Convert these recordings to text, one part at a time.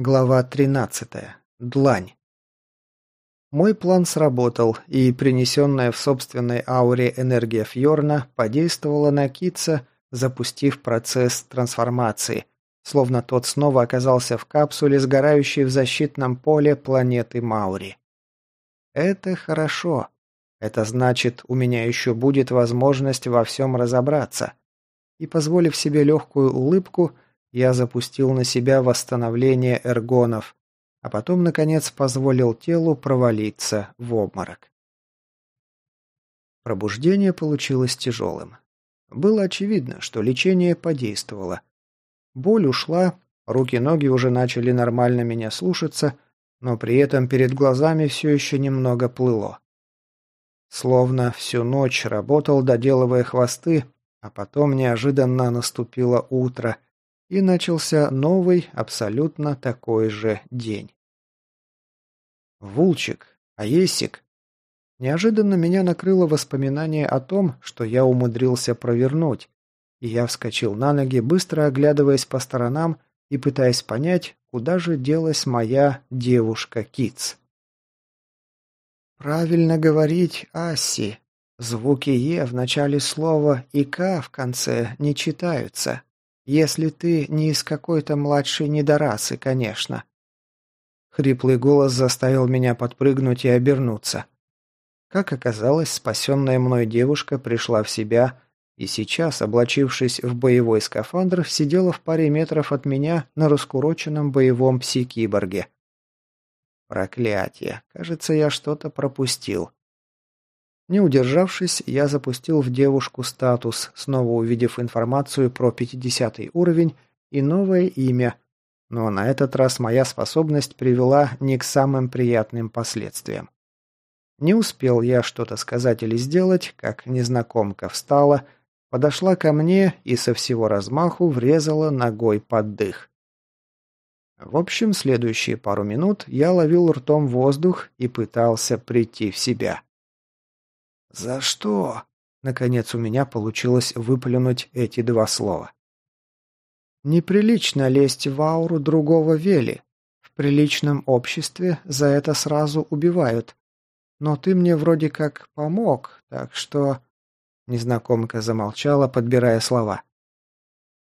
Глава 13. Длань. Мой план сработал, и принесенная в собственной ауре энергия Фьорна подействовала на Китса, запустив процесс трансформации, словно тот снова оказался в капсуле, сгорающей в защитном поле планеты Маури. Это хорошо. Это значит, у меня еще будет возможность во всем разобраться. И позволив себе легкую улыбку, я запустил на себя восстановление эргонов, а потом, наконец, позволил телу провалиться в обморок. Пробуждение получилось тяжелым. Было очевидно, что лечение подействовало. Боль ушла, руки-ноги уже начали нормально меня слушаться, но при этом перед глазами все еще немного плыло. Словно всю ночь работал, доделывая хвосты, а потом неожиданно наступило утро – и начался новый, абсолютно такой же день. Вулчик, Аесик. Неожиданно меня накрыло воспоминание о том, что я умудрился провернуть, и я вскочил на ноги, быстро оглядываясь по сторонам и пытаясь понять, куда же делась моя девушка Китс. «Правильно говорить, Асси. Звуки «е» в начале слова и «к» в конце не читаются», если ты не из какой-то младшей недорасы, конечно. Хриплый голос заставил меня подпрыгнуть и обернуться. Как оказалось, спасенная мной девушка пришла в себя и сейчас, облачившись в боевой скафандр, сидела в паре метров от меня на раскуроченном боевом пси-киборге. Проклятие. Кажется, я что-то пропустил. Не удержавшись, я запустил в девушку статус, снова увидев информацию про 50 уровень и новое имя, но на этот раз моя способность привела не к самым приятным последствиям. Не успел я что-то сказать или сделать, как незнакомка встала, подошла ко мне и со всего размаху врезала ногой под дых. В общем, следующие пару минут я ловил ртом воздух и пытался прийти в себя. «За что?» Наконец у меня получилось выплюнуть эти два слова. «Неприлично лезть в ауру другого Вели. В приличном обществе за это сразу убивают. Но ты мне вроде как помог, так что...» Незнакомка замолчала, подбирая слова.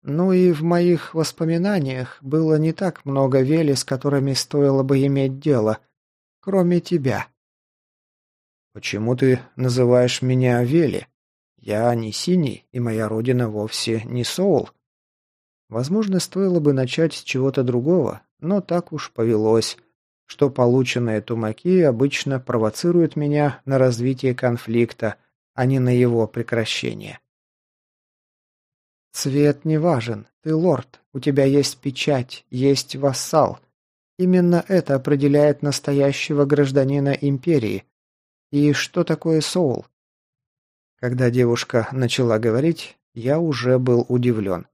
«Ну и в моих воспоминаниях было не так много Вели, с которыми стоило бы иметь дело, кроме тебя». «Почему ты называешь меня Вели? Я не Синий, и моя родина вовсе не Соул». Возможно, стоило бы начать с чего-то другого, но так уж повелось, что полученные тумаки обычно провоцируют меня на развитие конфликта, а не на его прекращение. «Цвет не важен. Ты лорд. У тебя есть печать, есть вассал. Именно это определяет настоящего гражданина империи, и что такое соул? Когда девушка начала говорить, я уже был удивлен.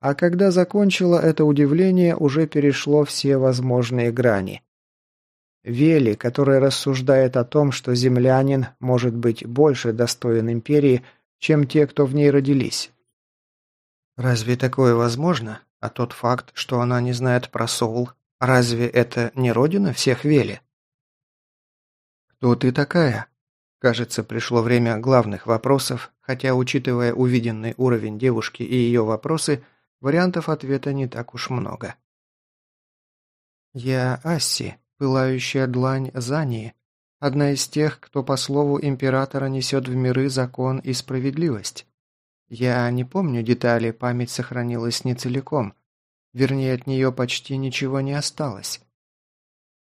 А когда закончила это удивление, уже перешло все возможные грани. Вели, который рассуждает о том, что землянин может быть больше достоин империи, чем те, кто в ней родились. Разве такое возможно? А тот факт, что она не знает про Соул, разве это не родина всех Вели? «Кто ты такая?» Кажется, пришло время главных вопросов, хотя, учитывая увиденный уровень девушки и ее вопросы, вариантов ответа не так уж много. «Я Асси, пылающая длань Зании, одна из тех, кто по слову императора несет в миры закон и справедливость. Я не помню детали, память сохранилась не целиком, вернее, от нее почти ничего не осталось.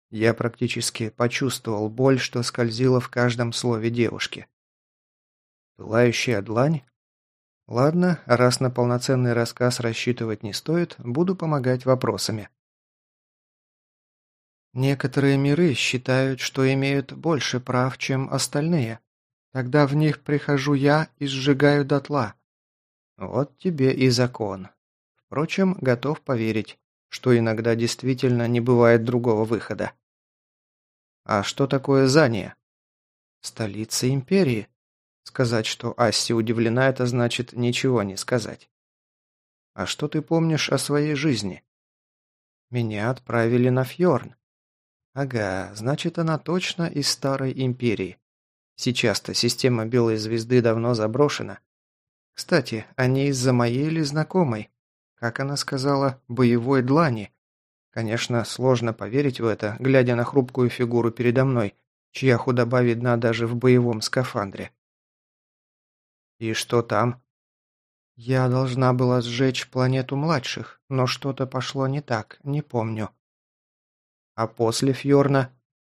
Я практически почувствовал боль, что скользила в каждом слове девушки. Пылающая длань? Ладно, раз на полноценный рассказ рассчитывать не стоит, буду помогать вопросами. Некоторые миры считают, что имеют больше прав, чем остальные. Тогда в них прихожу я и сжигаю дотла. Вот тебе и закон. Впрочем, готов поверить, что иногда действительно не бывает другого выхода. А что такое Зания? Столица империи. Сказать, что Асси удивлена, это значит ничего не сказать. А что ты помнишь о своей жизни? Меня отправили на Фьорн. Ага, значит, она точно из Старой Империи. Сейчас-то система Белой Звезды давно заброшена. Кстати, они из-за моей или знакомой? Как она сказала, боевой длани. Конечно, сложно поверить в это, глядя на хрупкую фигуру передо мной, чья худоба видна даже в боевом скафандре. «И что там?» «Я должна была сжечь планету младших, но что-то пошло не так, не помню». «А после Фьорна?»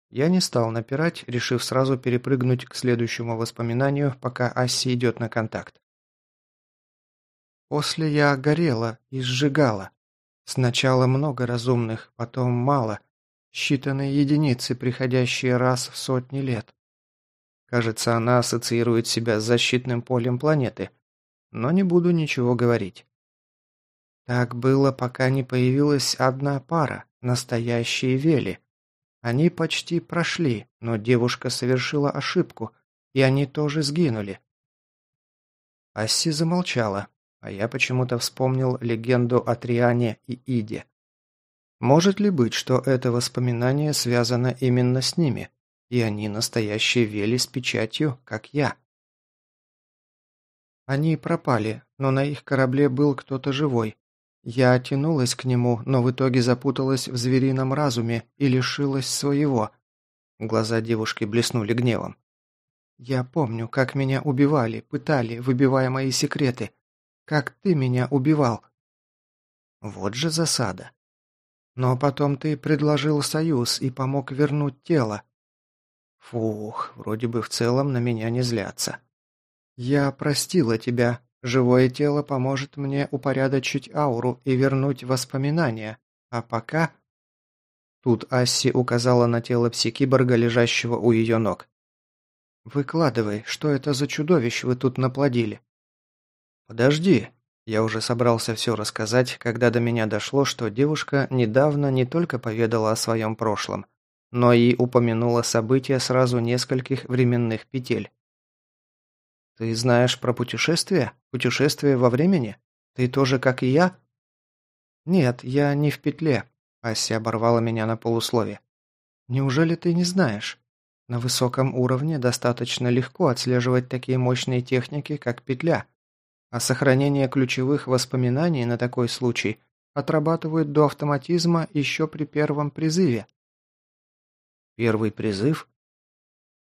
Я не стал напирать, решив сразу перепрыгнуть к следующему воспоминанию, пока Асси идет на контакт. После я горела и сжигала. Сначала много разумных, потом мало. Считанные единицы, приходящие раз в сотни лет. Кажется, она ассоциирует себя с защитным полем планеты. Но не буду ничего говорить. Так было, пока не появилась одна пара, настоящие вели. Они почти прошли, но девушка совершила ошибку, и они тоже сгинули. Асси замолчала, а я почему-то вспомнил легенду о Триане и Иде. Может ли быть, что это воспоминание связано именно с ними, и они настоящие вели с печатью, как я? Они пропали, но на их корабле был кто-то живой. Я тянулась к нему, но в итоге запуталась в зверином разуме и лишилась своего. Глаза девушки блеснули гневом. Я помню, как меня убивали, пытали, выбивая мои секреты. Как ты меня убивал?» Вот же засада. Но потом ты предложил союз и помог вернуть тело. Фух, вроде бы в целом на меня не злятся. Я простила тебя. Живое тело поможет мне упорядочить ауру и вернуть воспоминания. А пока... Тут Асси указала на тело псикиборга, лежащего у ее ног. «Выкладывай, что это за чудовищ вы тут наплодили?» «Подожди». Я уже собрался все рассказать, когда до меня дошло, что девушка недавно не только поведала о своем прошлом, но и упомянула события сразу нескольких временных петель. «Ты знаешь про путешествие? Путешествие во времени? Ты тоже, как и я?» «Нет, я не в петле», – Ася оборвала меня на полуслове. «Неужели ты не знаешь? На высоком уровне достаточно легко отслеживать такие мощные техники, как петля а сохранение ключевых воспоминаний на такой случай отрабатывают до автоматизма еще при первом призыве. Первый призыв?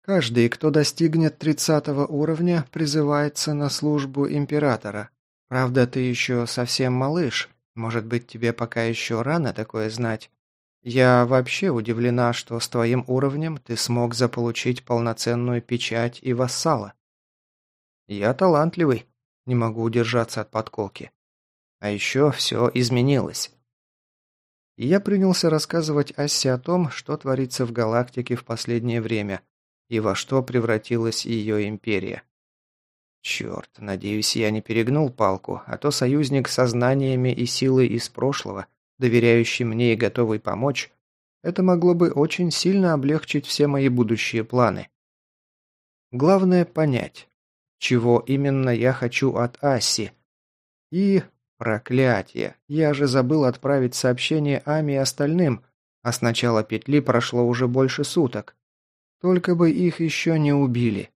Каждый, кто достигнет 30 уровня, призывается на службу императора. Правда, ты еще совсем малыш, может быть, тебе пока еще рано такое знать. Я вообще удивлена, что с твоим уровнем ты смог заполучить полноценную печать и вассала. Я талантливый, не могу удержаться от подколки. А еще все изменилось. И я принялся рассказывать Ассе о том, что творится в галактике в последнее время и во что превратилась ее империя. Черт, надеюсь, я не перегнул палку, а то союзник со знаниями и силой из прошлого, доверяющий мне и готовый помочь, это могло бы очень сильно облегчить все мои будущие планы. Главное понять, чего именно я хочу от Аси. И... Проклятие! Я же забыл отправить сообщение Ами и остальным, а с начала петли прошло уже больше суток. Только бы их еще не убили.